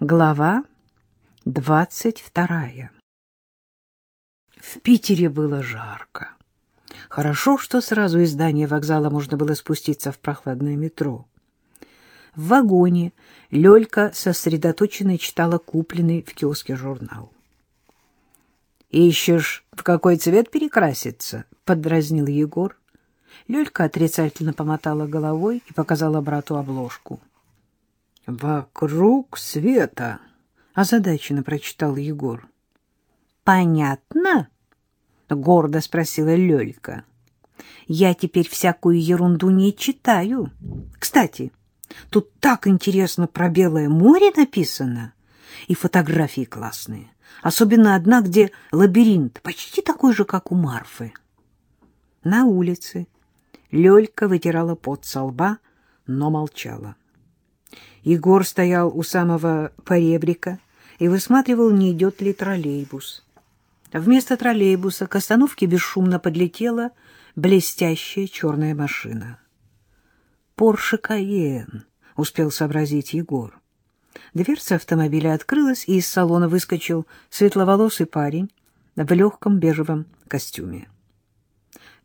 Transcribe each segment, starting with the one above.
Глава двадцать вторая В Питере было жарко. Хорошо, что сразу из здания вокзала можно было спуститься в прохладное метро. В вагоне Лёлька сосредоточенно читала купленный в киоске журнал. «Ищешь, в какой цвет перекраситься?» — поддразнил Егор. Лёлька отрицательно помотала головой и показала брату обложку. «Вокруг света», — озадаченно прочитал Егор. «Понятно?» — гордо спросила Лёлька. «Я теперь всякую ерунду не читаю. Кстати, тут так интересно про Белое море написано, и фотографии классные, особенно одна, где лабиринт, почти такой же, как у Марфы». На улице Лёлька вытирала пот со лба, но молчала. Егор стоял у самого поребрика и высматривал, не идет ли троллейбус. Вместо троллейбуса к остановке бесшумно подлетела блестящая черная машина. «Порше Каен», — успел сообразить Егор. Дверца автомобиля открылась, и из салона выскочил светловолосый парень в легком бежевом костюме.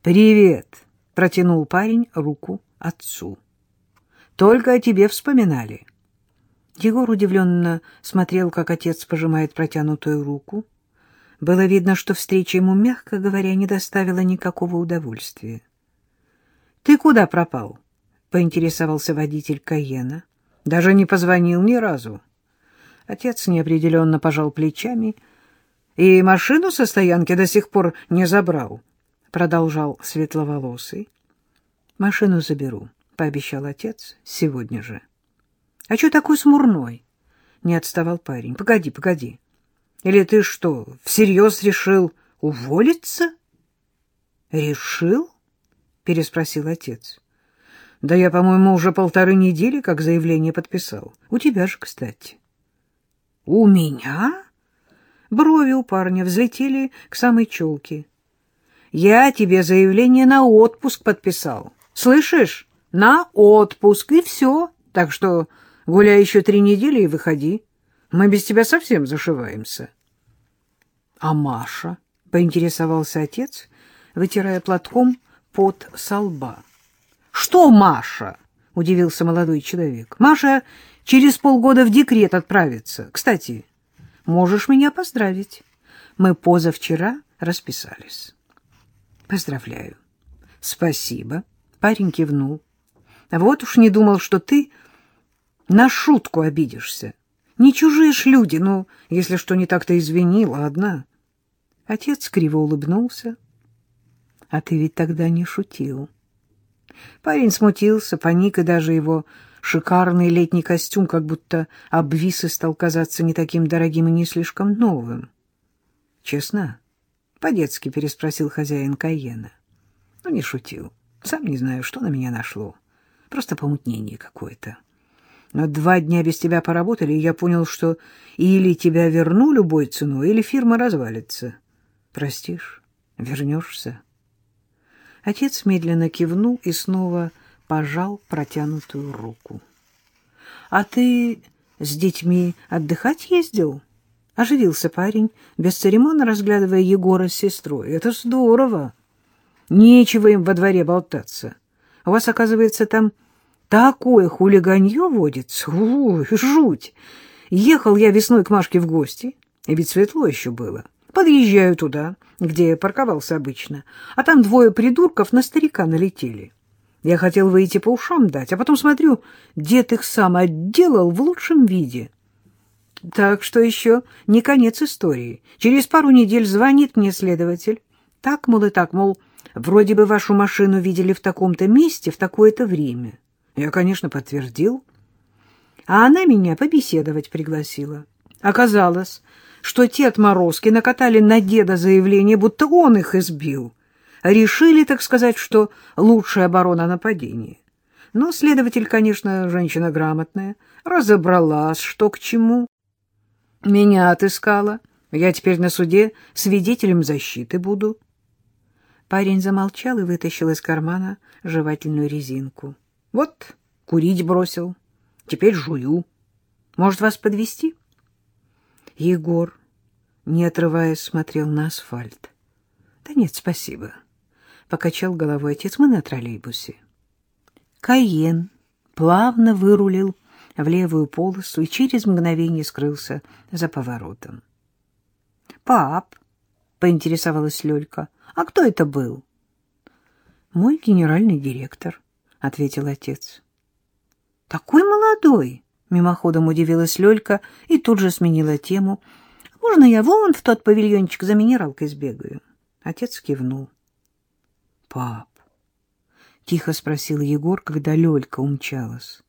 «Привет!» — протянул парень руку отцу. «Только о тебе вспоминали». Егор удивленно смотрел, как отец пожимает протянутую руку. Было видно, что встреча ему, мягко говоря, не доставила никакого удовольствия. — Ты куда пропал? — поинтересовался водитель Каена. — Даже не позвонил ни разу. Отец неопределенно пожал плечами. — И машину со стоянки до сих пор не забрал, — продолжал светловолосый. — Машину заберу, — пообещал отец, — сегодня же. — а что такой смурной? Не отставал парень. Погоди, погоди. Или ты что, всерьез решил уволиться? Решил? Переспросил отец. Да я, по-моему, уже полторы недели как заявление подписал. У тебя же, кстати. У меня? Брови у парня взлетели к самой челке. Я тебе заявление на отпуск подписал. Слышишь? На отпуск, и все. Так что Гуляй еще три недели и выходи. Мы без тебя совсем зашиваемся. — А Маша? — поинтересовался отец, вытирая платком пот со лба. — Что Маша? — удивился молодой человек. — Маша через полгода в декрет отправится. Кстати, можешь меня поздравить. Мы позавчера расписались. — Поздравляю. — Спасибо. Парень кивнул. — Вот уж не думал, что ты на шутку обидишься. Не чужие ж люди, ну, если что не так-то извини, ладно. Отец криво улыбнулся. А ты ведь тогда не шутил. Парень смутился, паник, и даже его шикарный летний костюм как будто обвис и стал казаться не таким дорогим и не слишком новым. Честно? По-детски переспросил хозяин Каена. Ну, не шутил. Сам не знаю, что на меня нашло. Просто помутнение какое-то. Но два дня без тебя поработали, и я понял, что или тебя верну любой ценой, или фирма развалится. Простишь? Вернешься?» Отец медленно кивнул и снова пожал протянутую руку. «А ты с детьми отдыхать ездил?» Оживился парень, бесцеремонно разглядывая Егора с сестрой. «Это здорово! Нечего им во дворе болтаться. У вас, оказывается, там Такое хулиганье водится, ой, жуть. Ехал я весной к Машке в гости, ведь светло еще было. Подъезжаю туда, где парковался обычно, а там двое придурков на старика налетели. Я хотел выйти по ушам дать, а потом смотрю, дед их сам отделал в лучшем виде. Так что еще не конец истории. Через пару недель звонит мне следователь. Так, мол, и так, мол, вроде бы вашу машину видели в таком-то месте в такое-то время. Я, конечно, подтвердил. А она меня побеседовать пригласила. Оказалось, что те отморозки накатали на деда заявление, будто он их избил. Решили, так сказать, что лучшая оборона нападения. Но следователь, конечно, женщина грамотная, разобралась, что к чему. Меня отыскала. Я теперь на суде свидетелем защиты буду. Парень замолчал и вытащил из кармана жевательную резинку. Вот, курить бросил. Теперь жую. Может, вас подвести? Егор, не отрываясь, смотрел на асфальт. — Да нет, спасибо. Покачал головой отец. Мы на троллейбусе. Каен плавно вырулил в левую полосу и через мгновение скрылся за поворотом. — Пап, — поинтересовалась Лёлька, — а кто это был? — Мой генеральный директор, — ответил отец. — Такой молодой! — мимоходом удивилась Лёлька и тут же сменила тему. — Можно я вон в тот павильончик за минералкой сбегаю? Отец кивнул. — Пап, — тихо спросил Егор, когда Лёлька умчалась.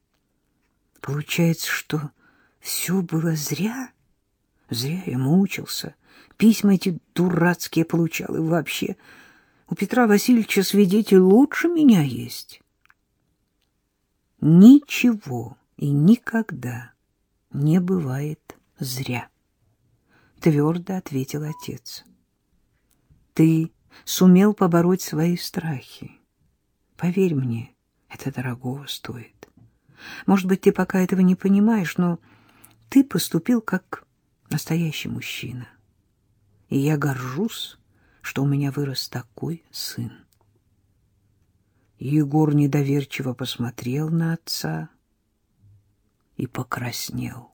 — Получается, что все было зря? Зря я мучился. Письма эти дурацкие получал. И вообще, у Петра Васильевича свидетель лучше меня есть. Ничего и никогда не бывает зря, — твердо ответил отец. Ты сумел побороть свои страхи. Поверь мне, это дорогого стоит. Может быть, ты пока этого не понимаешь, но ты поступил как настоящий мужчина. И я горжусь, что у меня вырос такой сын. Егор недоверчиво посмотрел на отца и покраснел.